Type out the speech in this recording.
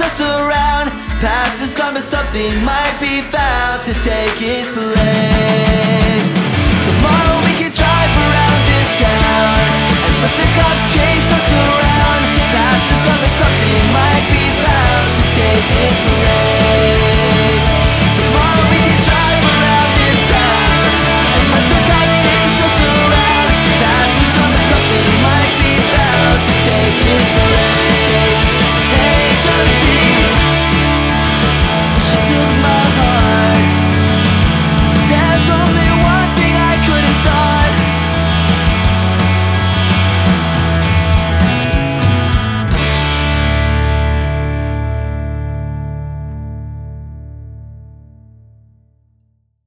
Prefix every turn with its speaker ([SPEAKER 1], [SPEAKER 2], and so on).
[SPEAKER 1] us around. Past is gone, but something might be found to take its place.